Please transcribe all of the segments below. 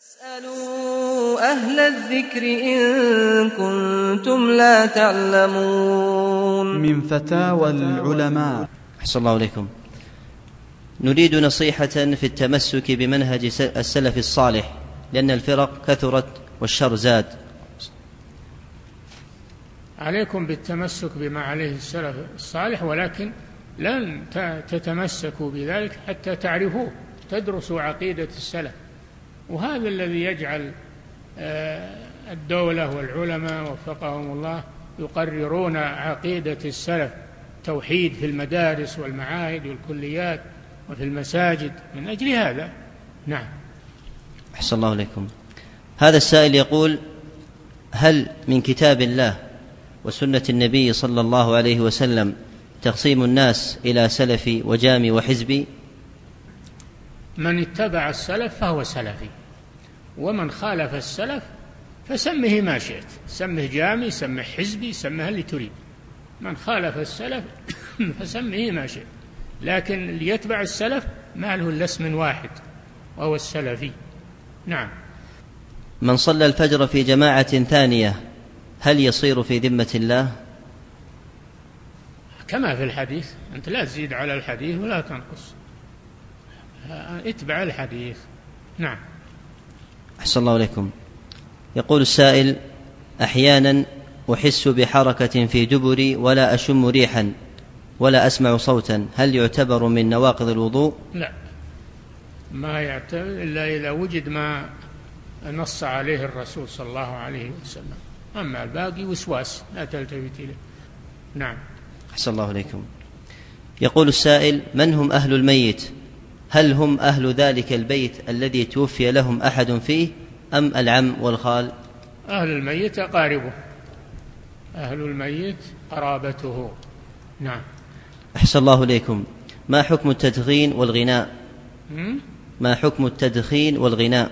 فاسألوا أهل الذكر إن كنتم لا تعلمون. من فتاوى العلماء. أحسن الله إليكم نريد نصيحة في التمسك بمنهج السلف الصالح لأن الفرق كثرت والشر زاد. عليكم بالتمسك بما عليه السلف الصالح ولكن لن تتمسكوا بذلك حتى تعرفوه تدرسوا عقيدة السلف. وهذا الذي يجعل آه، الدولة والعلماء وفقهم الله يقررون عقيدة السلف توحيد في المدارس والمعاهد والكليات وفي المساجد من أجل هذا. نعم. أحسن الله إليكم هذا السائل يقول هل من كتاب الله وسنة النبي صلى الله عليه وسلم تقسيم الناس إلى سلفي وجامي وحزبي؟ من اتبع السلف فهو سلفي. ومن خالف السلف فسمه ما شئت سمه جامي سمه حزبي سمه اللي تريد. من خالف السلف فسمه ما شئت. لكن اللي يتبع السلف ما له إلا اسم واحد وهو السلفي. نعم. من صلى الفجر في جماعة ثانية هل يصير في ذمة الله؟ كما في الحديث أنت لا تزيد على الحديث ولا تنقص. اتبع الحديث. نعم. أحسن الله إليكم. يقول السائل أحيانا أحس بحركة في دبري ولا أشم ريحا ولا أسمع صوتا. هل يعتبر من نواقض الوضوء؟ لا. ما يعتبر إلا إذا وجد ما نص عليه الرسول صلى الله عليه وسلم. أما الباقي وسواس لا تلتفت إليه. نعم. أحسن الله إليكم. يقول السائل من هم أهل الميت؟ هل هم أهل ذلك البيت الذي توفي لهم أحد فيه أم العم والخال؟ أهل الميت أقاربه أهل الميت قرابته. نعم. أحسن الله إليكم. ما حكم التدخين والغناء? ما حكم التدخين والغناء؟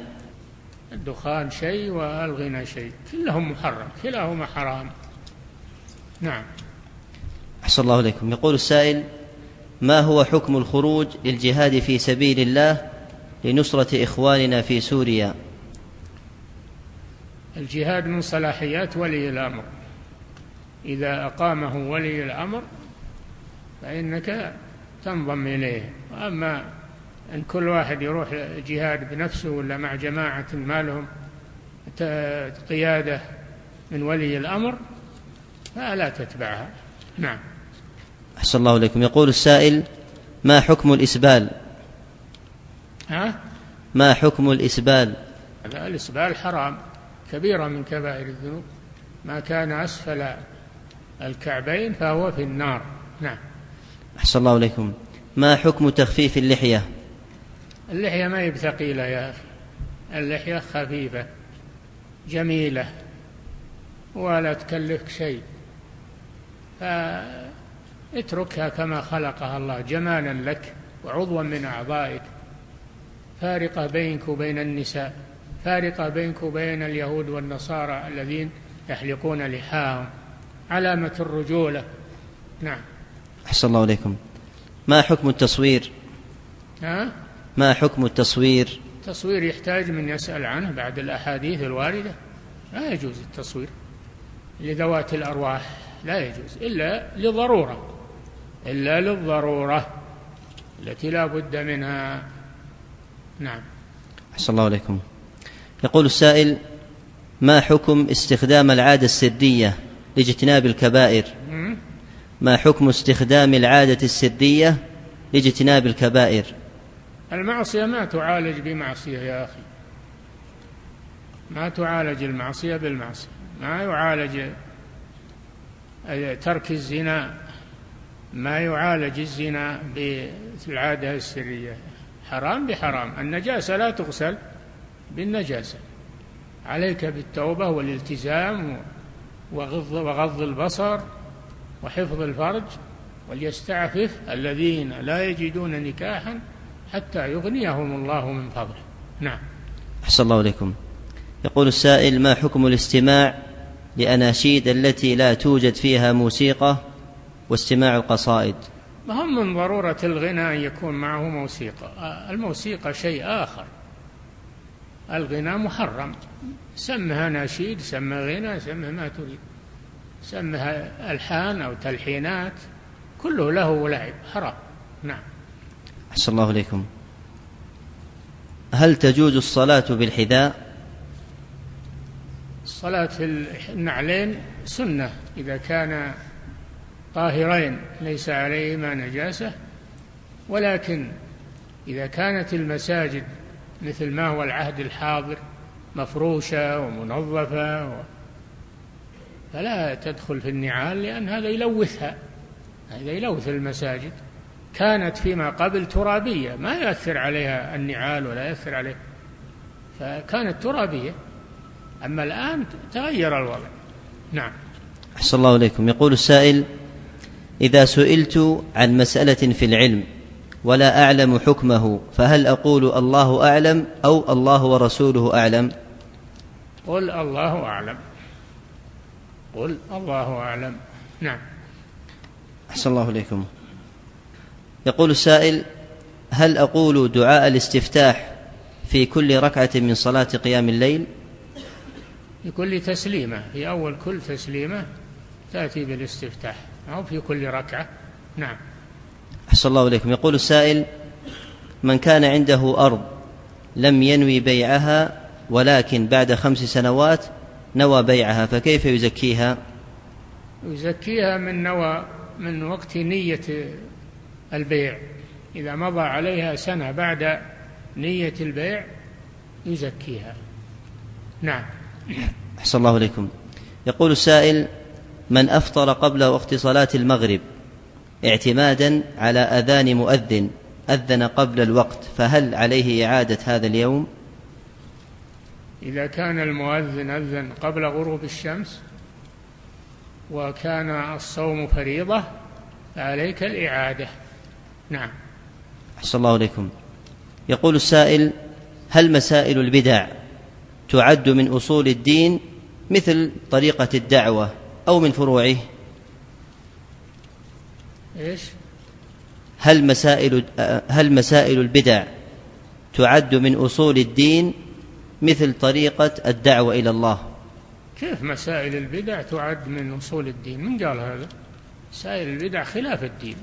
الدخان شيء والغنى شيء. كلهم محرم. كلاهما حرام. نعم. أحسن الله إليكم. يقول السائل ما هو حكم الخروج للجهاد في سبيل الله لنصرة إخواننا في سوريا؟ الجهاد من صلاحيات ولي الأمر. إذا أقامه ولي الأمر فإنك تنضم إليه. أما أن كل واحد يروح جهاد بنفسه ولا مع جماعة ما لهم قيادة من ولي الأمر فلا تتبعها. نعم. أحسن الله إليكم. يقول السائل ما حكم الإسبال؟ ها؟ ما حكم الإسبال؟ الإسبال حرام كبيرة من كبائر الذنوب. ما كان أسفل الكعبين فهو في النار. نعم. أحسن الله إليكم. ما حكم تخفيف اللحية؟ اللحية ما هي بثقيلة يا أخي. اللحية خفيفة جميلة ولا تكلفك شيء. فاتركها كما خلقها الله جمالا لك وعضوا من أعضائك. فارقة بينك وبين النساء فارقة بينك وبين اليهود والنصارى الذين يحلقون لحاهم. علامة الرجولة. نعم. أحسن الله إليكم. ما حكم التصوير؟ ها؟ ما حكم التصوير؟ التصوير يحتاج من يسأل عنه بعد الأحاديث الواردة. لا يجوز التصوير لذوات الأرواح لا يجوز إلا لضرورة. إلا للضرورة التي لا بد منها. نعم. أحسن الله إليكم يقول السائل ما حكم استخدام العادة السرية لاجتناب الكبائر? ما حكم استخدام العادة السرية لاجتناب الكبائر؟ المعصية ما تعالج بمعصية يا أخي. ما تعالج المعصية بالمعصية ما يعالج ترك الزنا. ما يعالج الزنا بالعادة السرية. حرام بحرام. النجاسة لا تغسل بالنجاسة. عليك بالتوبة والالتزام وغض, وغض البصر وحفظ الفرج وليستعفف الذين لا يجدون نكاحا حتى يغنيهم الله من فضله. نعم. أحسن الله إليكم يقول السائل ما حكم الاستماع لأناشيد التي لا توجد فيها موسيقى؟ واستماع القصائد. هم من ضرورة الغنى أن يكون معه موسيقى. الموسيقى شيء آخر. الغناء محرم. سمها نشيد سمها غنى سمها ما تريد. سمها ألحان أو تلحينات. كله له لعب. حرام. نعم. أحسن الله إليكم. هل تجوز الصلاة بالحذاء؟ الصلاة في النعلين سنة. إذا كان طاهرين ليس عليهما نجاسة. ولكن إذا كانت المساجد مثل ما هو العهد الحاضر مفروشة ومنظفة و... فلا تدخل في النعال لأن هذا يلوثها هذا يلوث المساجد. كانت فيما قبل ترابية ما يأثر عليها النعال ولا يأثر عليه فكانت ترابية. أما الآن تغير الوضع. نعم. أحسن الله إليكم. يقول السائل إذا سئلت عن مسألة في العلم ولا أعلم حكمه فهل أقول الله أعلم أو الله ورسوله أعلم؟ قل الله أعلم. قل الله أعلم. نعم. أحسن الله إليكم. يقول السائل هل أقول دعاء الاستفتاح في كل ركعة من صلاة قيام الليل؟ في كل تسليمة في أول كل تسليمة تأتي بالاستفتاح. أو في كل ركعة. نعم. أحسن الله إليكم. يقول السائل من كان عنده أرض لم ينوي بيعها ولكن بعد خمس سنوات نوى بيعها فكيف يزكيها؟ يزكيها من نوى من وقت نية البيع. إذا مضى عليها سنة بعد نية البيع يزكيها. نعم. أحسن الله إليكم. يقول السائل من أفطر قبل وقت صلاة المغرب اعتمادا على أذان مؤذن أذن قبل الوقت فهل عليه إعادة هذا اليوم؟ إذا كان المؤذن أذن قبل غروب الشمس وكان الصوم فريضة فعليك الإعادة. نعم. أحسن الله إليكم. يقول السائل هل مسائل البدع تعد من أصول الدين مثل طريقة الدعوة؟ أو من فروعه؟ إيش؟ هل مسائل هل مسائل البدع تعد من أصول الدين مثل طريقة الدعوة إلى الله؟ كيف مسائل البدع تعد من أصول الدين؟ من قال هذا؟ مسائل البدع خلاف الدين.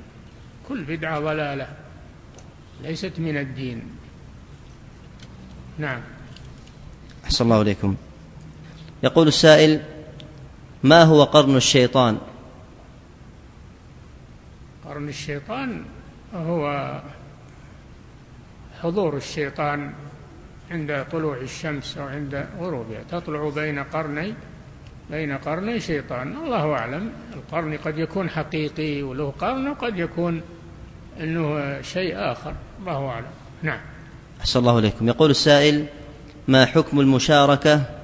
كل بدعة ضلالة ليست من الدين. نعم. أحسن الله إليكم. يقول السائل ما هو قرن الشيطان؟ قرن الشيطان هو حضور الشيطان عند طلوع الشمس أو عند غروبها. تطلع بين قرني بين قرني شيطان. الله أعلم. القرن قد يكون حقيقي وله قرن وقد يكون أنه شيء آخر. الله أعلم. نعم. أحسن الله إليكم. يقول السائل ما حكم المشاركة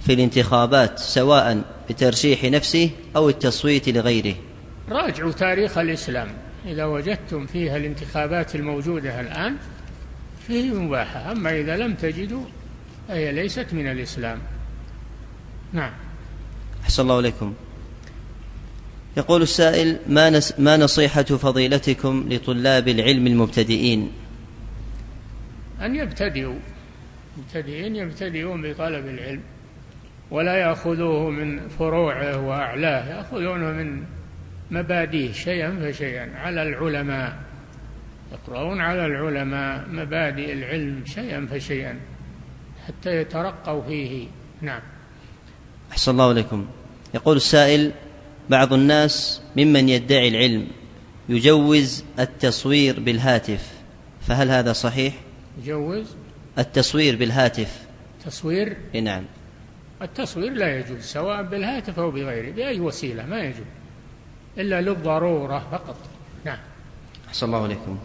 في الانتخابات سواء بترشيح نفسه أو التصويت لغيره. راجعوا تاريخ الإسلام. إذا وجدتم فيها الانتخابات الموجودة الآن فيه مباحة. أما إذا لم تجدوا فهي ليست من الإسلام. نعم. أحسن الله إليكم. يقول السائل ما, نس ما نصيحة فضيلتكم لطلاب العلم المبتدئين؟ أن يبتدئوا. مبتدئين يبتدئون بطلب العلم. ولا يأخذوه من فروعه وأعلاه يأخذونه من مبادئه شيئا فشيئا على العلماء يقرؤون على العلماء مبادئ العلم شيئا فشيئا حتى يترقوا فيه. نعم. أحسن الله إليكم. يقول السائل بعض الناس ممن يدعي العلم يجوز التصوير بالهاتف فهل هذا صحيح؟ يجوز؟ التصوير بالهاتف. تصوير؟ نعم. التصوير لا يجوز سواء بالهاتف أو بغيره بأي وسيلة ما يجوز. إلا للضرورة فقط. نعم. أحسن الله عليكم.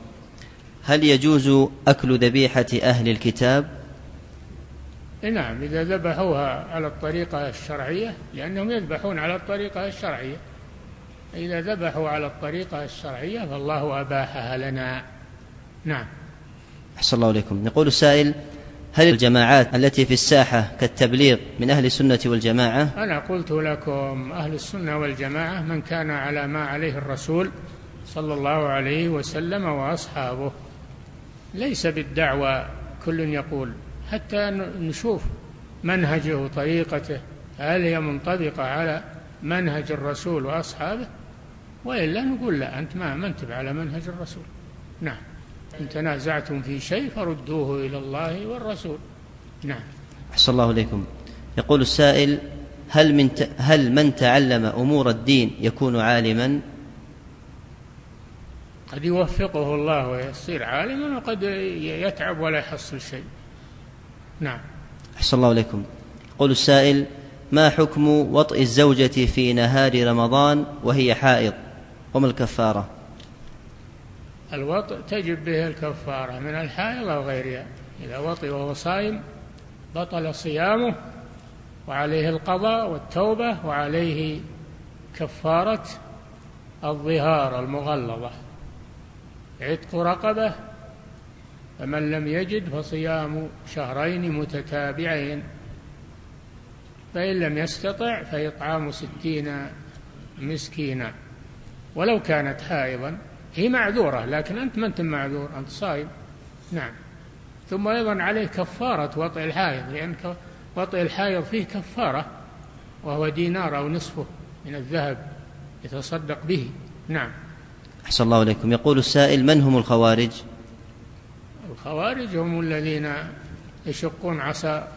هل يجوز أكل ذبيحة أهل الكتاب؟ نعم إذا ذبحوها على الطريقة الشرعية لأنهم يذبحون على الطريقة الشرعية. إذا ذبحوا على الطريقة الشرعية فالله أباحها لنا. نعم. أحسن الله عليكم. يقول السائل هل الجماعات التي في الساحة كالتبليغ من أهل السنة والجماعة؟ أنا قلت لكم أهل السنة والجماعة من كان على ما عليه الرسول صلى الله عليه وسلم وأصحابه. ليس بالدعوة كل يقول حتى نشوف منهجه وطريقته هل هي منطبقة على منهج الرسول وأصحابه؟ وإلا نقول لا أنت ما أنت على منهج الرسول. نعم. إن تنازعتم في شيء فردوه إلى الله والرسول نعم أحسن الله إليكم يقول السائل هل من ت... هل من تعلم أمور الدين يكون عالما؟ قد يوفقه الله ويصير عالما وقد يتعب ولا يحصل شيء. نعم. أحسن الله إليكم. يقول السائل: ما حكم وطئ الزوجة في نهار رمضان وهي حائض؟ وما الكفارة؟ الوطئ تجب به الكفارة من الحائض أو غيرها. إذا وطئ وهو صائم بطل صيامه وعليه القضاء والتوبة وعليه كفارة الظهار المغلظة. عتق رقبة فمن لم يجد فصيام شهرين متتابعين. فإن لم يستطع فإطعام ستين مسكينا. ولو كانت حائضا هي معذورة لكن أنت ما أنت معذور أنت صائم نعم. ثم أيضا عليه كفارة وطئ الحائض لأن وطئ الحائض فيه كفارة وهو دينار أو نصفه من الذهب يتصدق به. نعم. أحسن الله إليكم. يقول السائل من هم الخوارج؟ الخوارج هم الذين يشقون عصا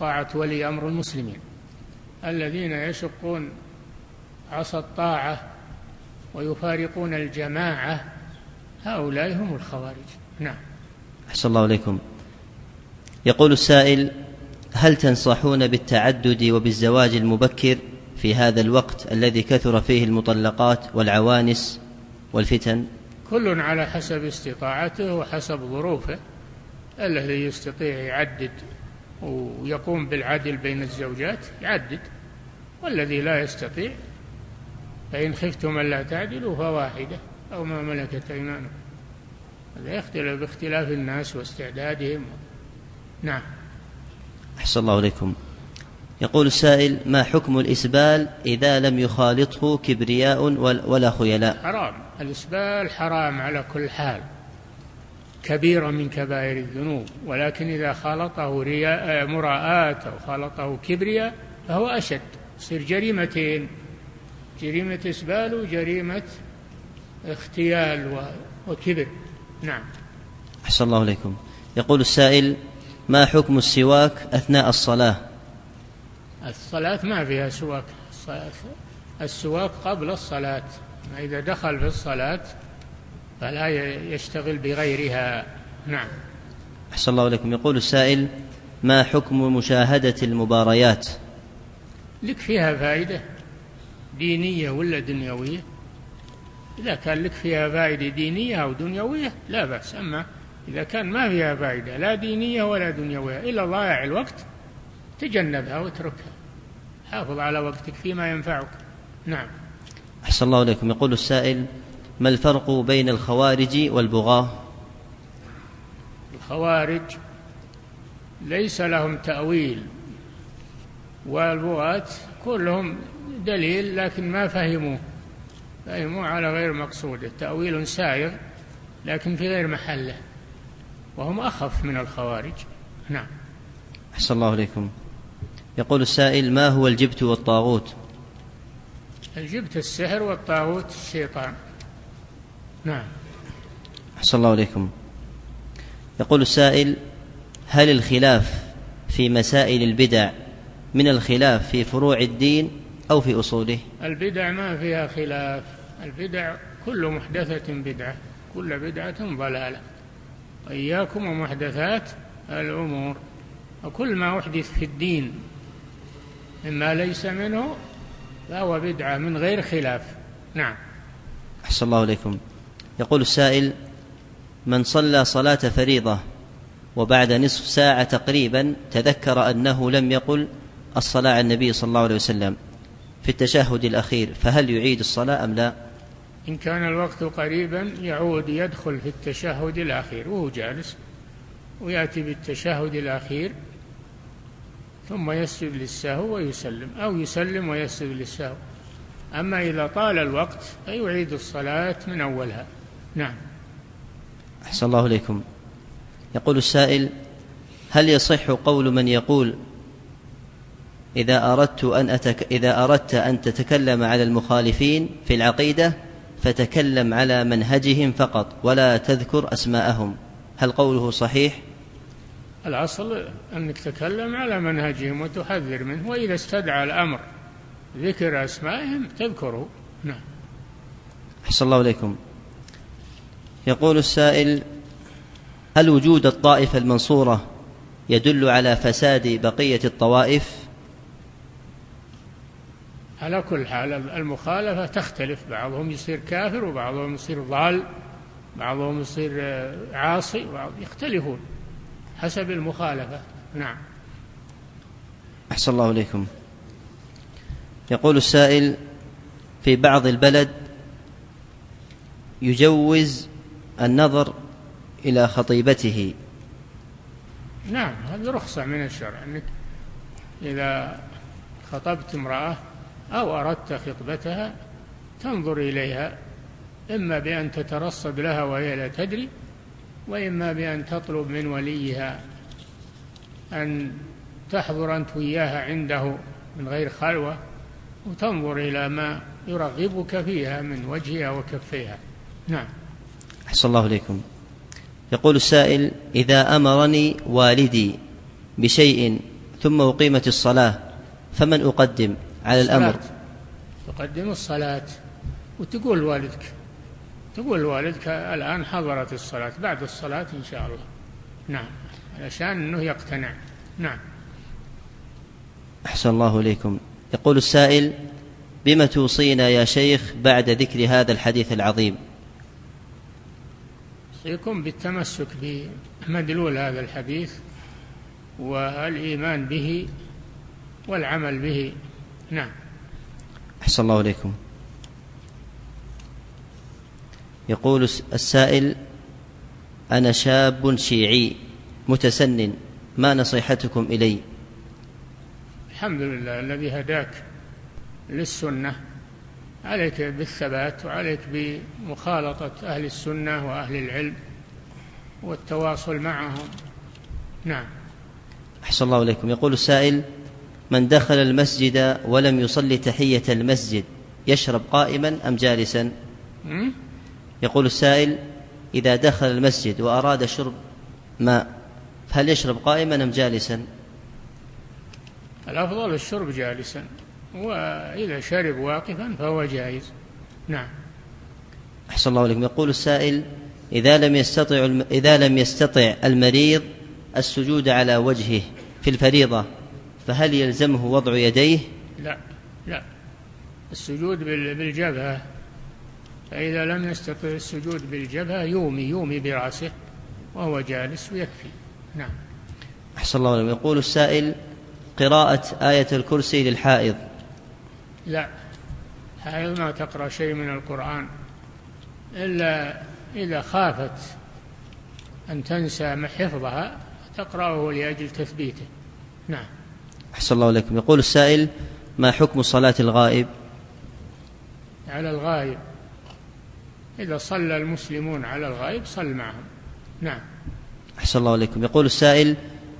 طاعة ولي أمر المسلمين. الذين يشقون عصا الطاعة ويفارقون الجماعة. هؤلاء هم الخوارج. نعم. أحسن الله إليكم يقول السائل هل تنصحون بالتعدد وبالزواج المبكر في هذا الوقت الذي كثر فيه المطلقات والعوانس والفتن؟ كل على حسب استطاعته وحسب ظروفه. الذي يستطيع يعدد ويقوم بالعدل بين الزوجات يعدد والذي لا يستطيع فإن خفتم ألا تعدلوا فواحدة أو ما ملكت أيمانكم. هذا يختلف باختلاف الناس واستعدادهم. نعم. أحسن الله إليكم. يقول السائل ما حكم الإسبال إذا لم يخالطه كبرياء ولا خيلاء؟ حرام. الإسبال حرام على كل حال. كبيرة من كبائر الذنوب. ولكن إذا خالطه رياء مراءات أو خالطه كبرياء فهو أشد. يصير جريمتين. جريمة إسبال وجريمة اختيال وكبر. نعم. أحسن الله إليكم. يقول السائل ما حكم السواك أثناء الصلاة؟ الصلاة ما فيها سواك. السواك قبل الصلاة. إذا دخل في الصلاة فلا يشتغل بغيرها. نعم. أحسن الله عليكم يقول السائل ما حكم مشاهدة المباريات؟ لك فيها فائدة. دينية ولا دنيوية؟ إذا كان لك فيها فائدة دينية أو دنيوية لا بأس. أما إذا كان ما فيها فائدة لا دينية ولا دنيوية إلا ضائع الوقت تجنبها واتركها. حافظ على وقتك فيما ينفعك. نعم. أحسن الله إليكم. يقول السائل ما الفرق بين الخوارج والبغاة؟ الخوارج ليس لهم تأويل والبغاة كلهم دليل لكن ما فهموه. فهموه على غير مقصوده تأويل سائغ لكن في غير محله. وهم أخف من الخوارج. نعم. أحسن الله إليكم. يقول السائل ما هو الجبت والطاغوت؟ الجبت السحر والطاغوت الشيطان. نعم. أحسن الله إليكم. يقول السائل هل الخلاف في مسائل البدع من الخلاف في فروع الدين أو في أصوله؟ البدع ما فيها خلاف. البدع كل محدثة بدعة. كل بدعة ضلالة. وإياكم ومحدثات الأمور. وكل ما أحدث في الدين مما ليس منه فهو بدعة من غير خلاف. نعم. أحسن الله إليكم. يقول السائل من صلى صلاة فريضة وبعد نصف ساعة تقريبا تذكر أنه لم يقل الصلاة على النبي صلى الله عليه وسلم. في التشهد الأخير فهل يعيد الصلاة أم لا؟ إن كان الوقت قريبا يعود يدخل في التشهد الأخير وهو جالس ويأتي بالتشهد الأخير ثم يسجد للسهو ويسلم أو يسلم ويسجد للسهو. أما إذا طال الوقت فيعيد الصلاة من أولها. نعم. أحسن الله إليكم. يقول السائل هل يصح قول من يقول إذا أردت أن أتك إذا أردت أن تتكلم على المخالفين في العقيدة فتكلم على منهجهم فقط ولا تذكر أسماءهم. هل قوله صحيح؟ الأصل أنك تتكلم على منهجهم وتحذر منه وإذا استدعى الأمر ذكر أسمائهم تذكره. نعم. أحسن الله إليكم. يقول السائل هل وجود الطائفة المنصورة يدل على فساد بقية الطوائف؟ على كل حال المخالفة تختلف. بعضهم يصير كافر وبعضهم يصير ضال بعضهم يصير آه، عاصي وبعض يختلفون حسب المخالفة. نعم. أحسن الله إليكم. يقول السائل في بعض البلد يجوز النظر إلى خطيبته. نعم هذه رخصة من الشرع أنك إذا خطبت امرأة أو أردت خطبتها تنظر إليها إما بأن تترصد لها وهي لا تدري وإما بأن تطلب من وليها أن تحضر أنت وياها عنده من غير خلوة وتنظر إلى ما يرغبك فيها من وجهها وكفيها. نعم. أحسن الله إليكم. يقول السائل إذا أمرني والدي بشيء ثم أقيمت الصلاة فمن أقدم؟ على الأمر. تقدم الصلاة. وتقول والدك تقول لوالدك الآن حضرت الصلاة بعد الصلاة إن شاء الله. نعم علشان أنه يقتنع. نعم. أحسن الله إليكم. يقول السائل بما توصينا يا شيخ بعد ذكر هذا الحديث العظيم؟ أوصيكم بالتمسك بمدلول هذا الحديث والإيمان به والعمل به. نعم. أحسن الله إليكم. يقول السائل أنا شاب شيعي متسنن ما نصيحتكم إلي؟ الحمد لله الذي هداك للسنة عليك بالثبات وعليك بمخالطة أهل السنة وأهل العلم والتواصل معهم. نعم. أحسن الله إليكم. يقول السائل من دخل المسجد ولم يصلي تحية المسجد يشرب قائما أم جالسا؟ يقول السائل إذا دخل المسجد وأراد شرب ماء هل يشرب قائما أم جالسا؟ الأفضل الشرب جالسا وإذا شرب واقفا فهو جائز. نعم. أحسن الله عليكم يقول السائل إذا لم يستطع إذا لم يستطع المريض السجود على وجهه في الفريضة فهل يلزمه وضع يديه؟ لا لا. السجود بالجبهة. فإذا لم يستطع السجود بالجبهة يومي يومي برأسه وهو جالس ويكفي. نعم. أحسن الله عليكم يقول السائل قراءة آية الكرسي للحائض. لا. حائض ما تقرأ شيء من القرآن إلا إذا خافت أن تنسى حفظها تقرأه لأجل تثبيته. نعم. أحسن الله عليكم يقول السائل ما حكم صلاة الغائب؟ على الغائب. إذا صلى المسلمون على الغائب صل معهم. نعم. أحسن الله عليكم يقول السائل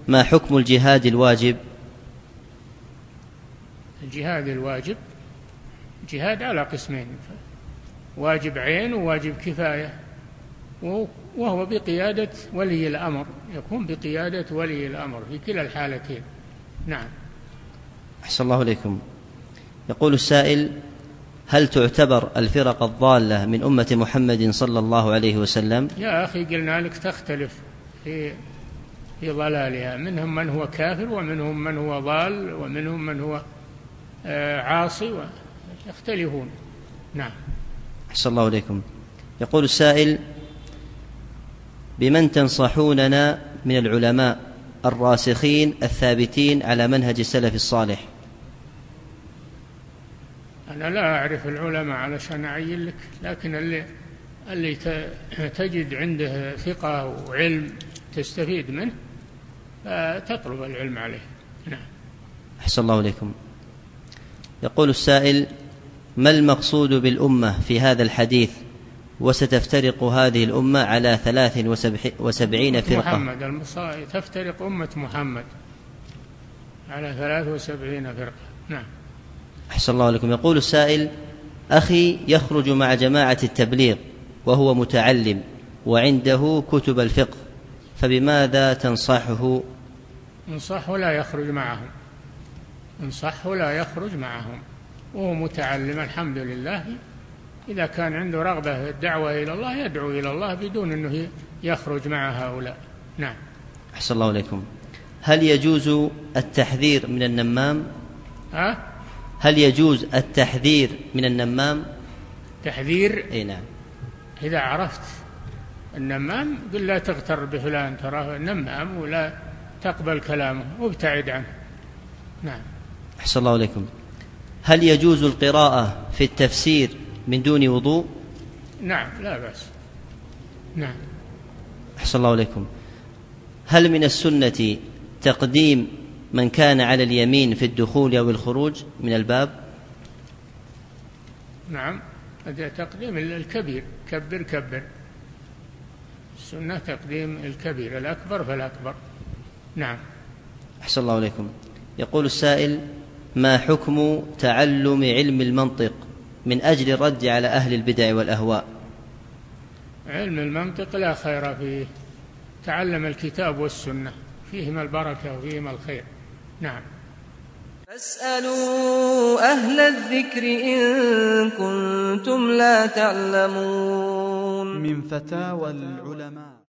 ما حكم الجهاد الواجب؟ الجهاد الواجب جهاد على قسمين. واجب عين وواجب كفاية. وهو بقيادة ولي الأمر يكون بقيادة ولي الأمر في كلا الحالتين. نعم. أحسن الله إليكم. يقول السائل هل تعتبر الفرق الضالة من أمة محمد صلى الله عليه وسلم؟ يا أخي قلنا لك تختلف في في ضلالها. منهم من هو كافر ومنهم من هو ضال ومنهم من هو آه، عاصي يختلفون. نعم. أحسن الله إليكم. يقول السائل بمن تنصحوننا من العلماء الراسخين الثابتين على منهج السلف الصالح؟ أنا لا أعرف العلماء علشان أعين لك لكن اللي اللي تجد عنده ثقة وعلم تستفيد منه فتطلب العلم عليه. نعم. أحسن الله إليكم. يقول السائل ما المقصود بالأمة في هذا الحديث؟ وستفترق هذه الأمة على ثلاث وسبعين فرقة. محمد. تفترق أمة محمد على ثلاث وسبعين فرقة. نعم. أحسن الله عليكم يقول السائل أخي يخرج مع جماعة التبليغ وهو متعلم وعنده كتب الفقه فبماذا تنصحه؟ انصحه لا يخرج معهم. انصحه لا يخرج معهم. وهو متعلم الحمد لله. إذا كان عنده رغبة في الدعوة إلى الله يدعو إلى الله بدون أنه يخرج مع هؤلاء. نعم. أحسن الله عليكم. هل يجوز التحذير من النمام؟ ها؟ هل يجوز التحذير من النمام؟ تحذير؟ إي نعم. إذا عرفت النمام قل لا تغتر بفلان تراه نمام ولا تقبل كلامه وابتعد عنه. نعم. أحسن الله عليكم. هل يجوز القراءة في التفسير من دون وضوء؟ نعم لا بأس. نعم. أحسن الله عليكم. هل من السنة تقديم من كان على اليمين في الدخول أو الخروج من الباب؟ نعم هذا تقديم الكبير كبر كبر. السنة تقديم الكبير الأكبر فالأكبر. نعم. أحسن الله عليكم يقول السائل ما حكم تعلم علم المنطق من أجل الرد على أهل البدع والأهواء؟ علم المنطق لا خير فيه. تعلم الكتاب والسنة فيهما البركة وفيهما الخير. نعم. فاسألوا أهل الذكر إن كنتم لا تعلمون. من فتاوى العلماء.